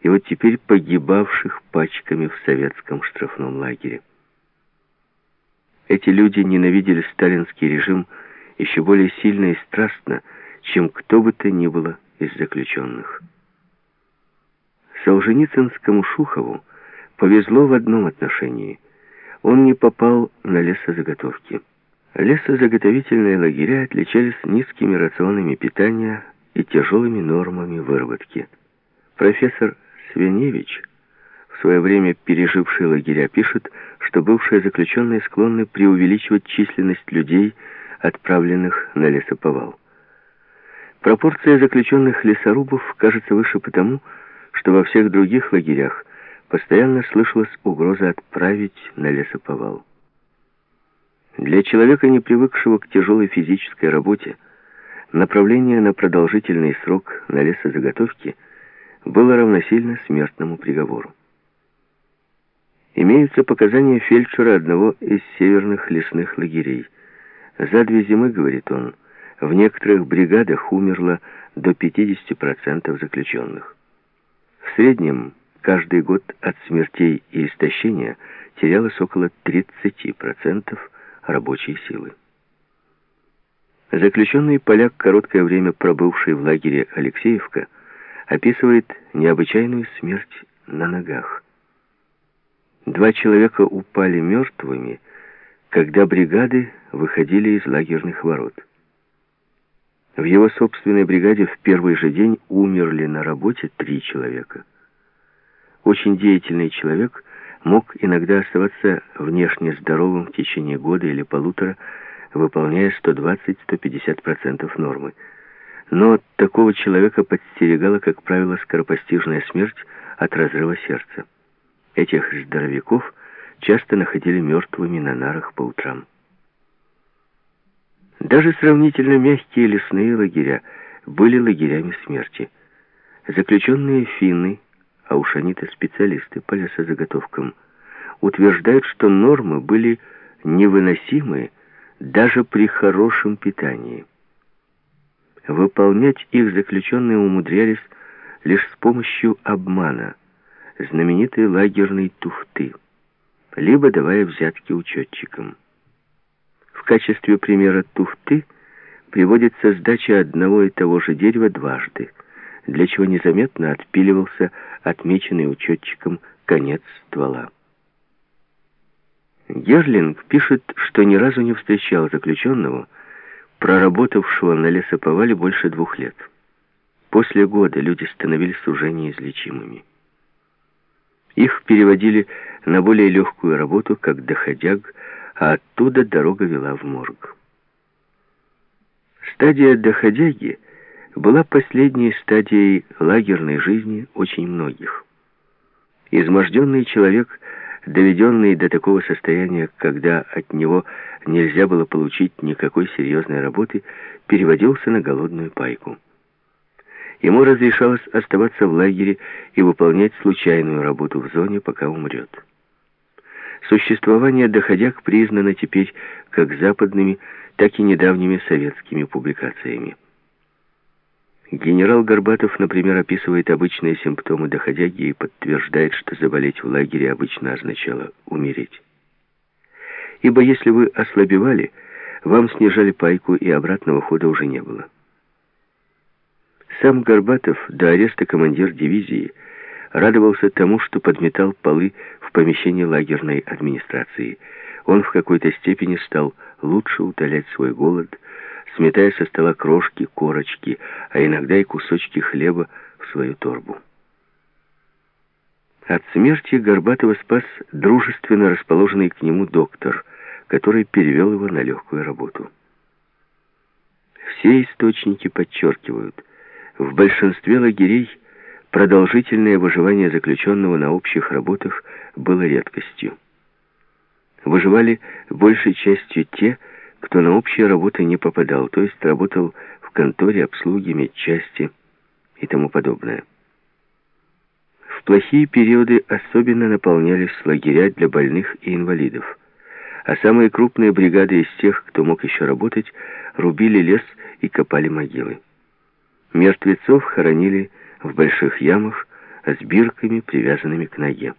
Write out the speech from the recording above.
и вот теперь погибавших пачками в советском штрафном лагере. Эти люди ненавидели сталинский режим еще более сильно и страстно, чем кто бы то ни было из заключенных. Солженицынскому Шухову повезло в одном отношении. Он не попал на лесозаготовки. Лесозаготовительные лагеря отличались низкими рационами питания и тяжелыми нормами выработки. Профессор Свиневич, в свое время переживший лагеря, пишет, что бывшие заключенные склонны преувеличивать численность людей, отправленных на лесоповал. Пропорция заключенных лесорубов кажется выше потому, что во всех других лагерях постоянно слышалась угроза отправить на лесоповал. Для человека, не привыкшего к тяжелой физической работе, направление на продолжительный срок на лесозаготовки было равносильно смертному приговору. Имеются показания фельдшера одного из северных лесных лагерей. За две зимы, говорит он, в некоторых бригадах умерло до 50% заключенных. В среднем каждый год от смертей и истощения терялось около 30% рабочей силы. Заключенный поляк, короткое время пробывший в лагере Алексеевка, описывает необычайную смерть на ногах. Два человека упали мертвыми, когда бригады выходили из лагерных ворот. В его собственной бригаде в первый же день умерли на работе три человека. Очень деятельный человек мог иногда оставаться внешне здоровым в течение года или полутора, выполняя 120-150% нормы. Но такого человека подстерегала, как правило, скоропостижная смерть от разрыва сердца. Этих здоровяков часто находили мертвыми на нарах по утрам. Даже сравнительно мягкие лесные лагеря были лагерями смерти. Заключенные финны, а уж они-то специалисты по лесозаготовкам, утверждают, что нормы были невыносимы даже при хорошем питании. Выполнять их заключенные умудрялись лишь с помощью обмана, знаменитой лагерной туфты, либо давая взятки учетчикам. В качестве примера туфты приводится сдача одного и того же дерева дважды, для чего незаметно отпиливался отмеченный учетчиком конец ствола. Герлинг пишет, что ни разу не встречал заключенного, проработавшего на лесоповале больше двух лет. После года люди становились уже неизлечимыми. Их переводили на более легкую работу, как доходяг, а оттуда дорога вела в морг. Стадия доходяги была последней стадией лагерной жизни очень многих. Изможденный человек, доведенный до такого состояния, когда от него нельзя было получить никакой серьезной работы, переводился на голодную пайку. Ему разрешалось оставаться в лагере и выполнять случайную работу в зоне, пока умрет. Существование доходяг признано теперь как западными, так и недавними советскими публикациями. Генерал Горбатов, например, описывает обычные симптомы доходяги и подтверждает, что заболеть в лагере обычно означало умереть. Ибо если вы ослабевали, вам снижали пайку, и обратного хода уже не было. Сам Горбатов, до ареста командир дивизии, радовался тому, что подметал полы в помещении лагерной администрации. Он в какой-то степени стал лучше утолять свой голод, сметая со стола крошки, корочки, а иногда и кусочки хлеба в свою торбу. От смерти Горбатова спас дружественно расположенный к нему доктор, который перевел его на легкую работу. Все источники подчеркивают, в большинстве лагерей продолжительное выживание заключенного на общих работах было редкостью. Выживали большей частью те, кто на общие работы не попадал, то есть работал в конторе, обслуги, медчасти и тому подобное. В плохие периоды особенно наполнялись лагеря для больных и инвалидов, а самые крупные бригады из тех, кто мог еще работать, рубили лес и копали могилы. Мертвецов хоронили в больших ямах с бирками, привязанными к ноге.